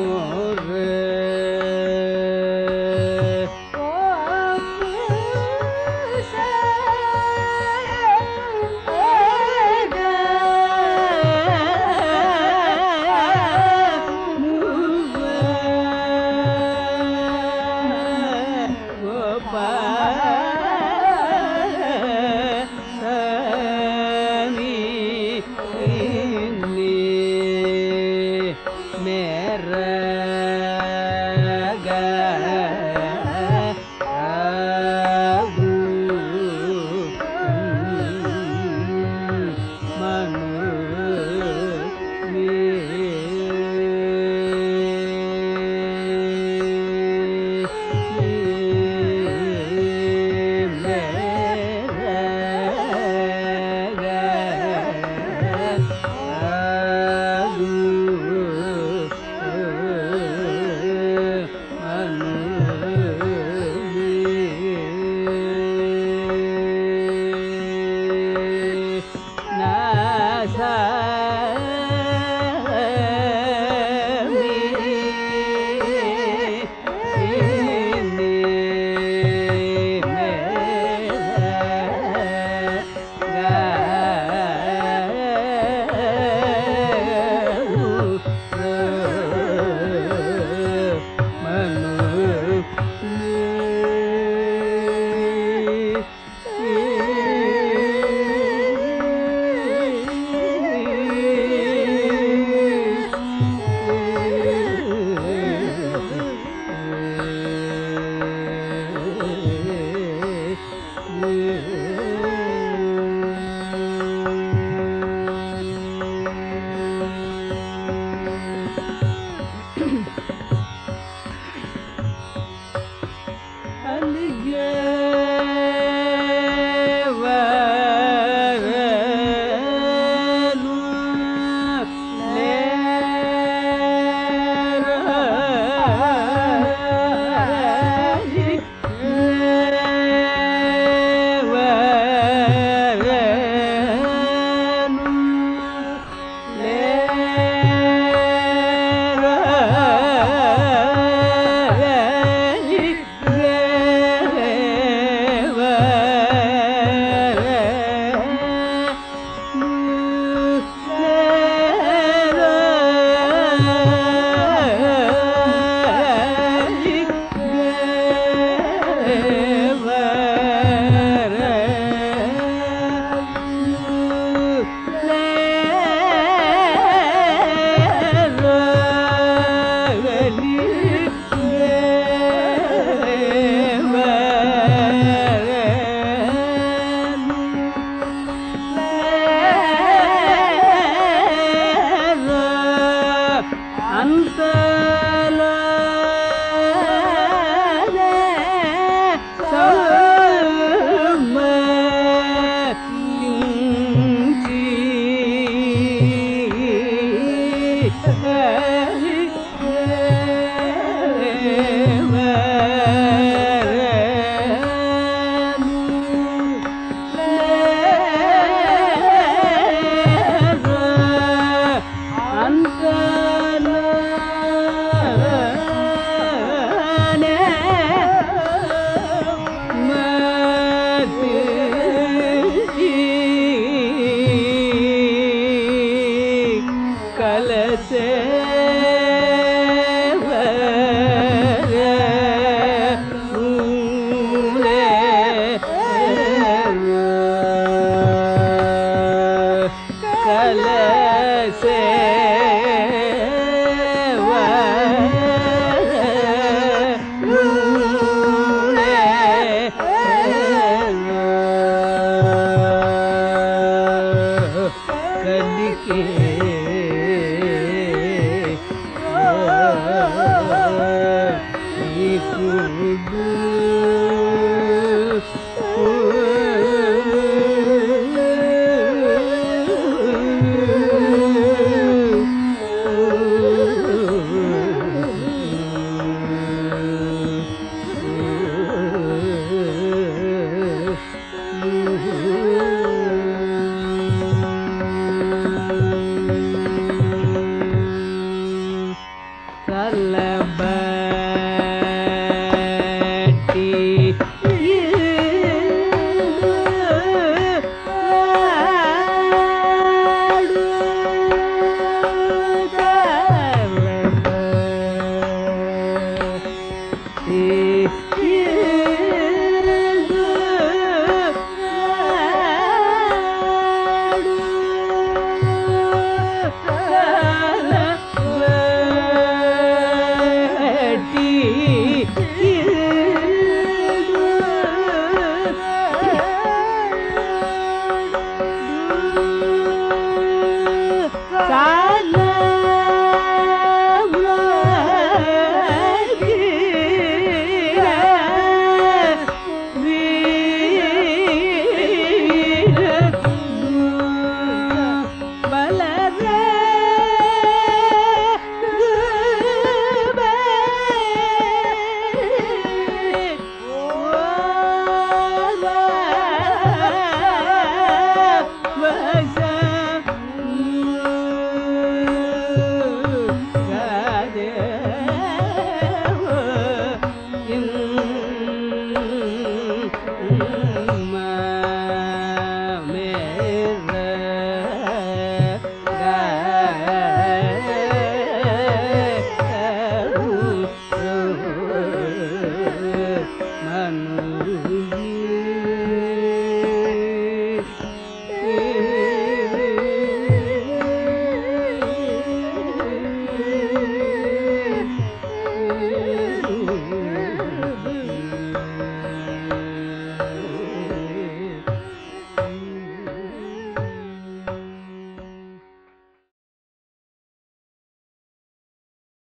Manu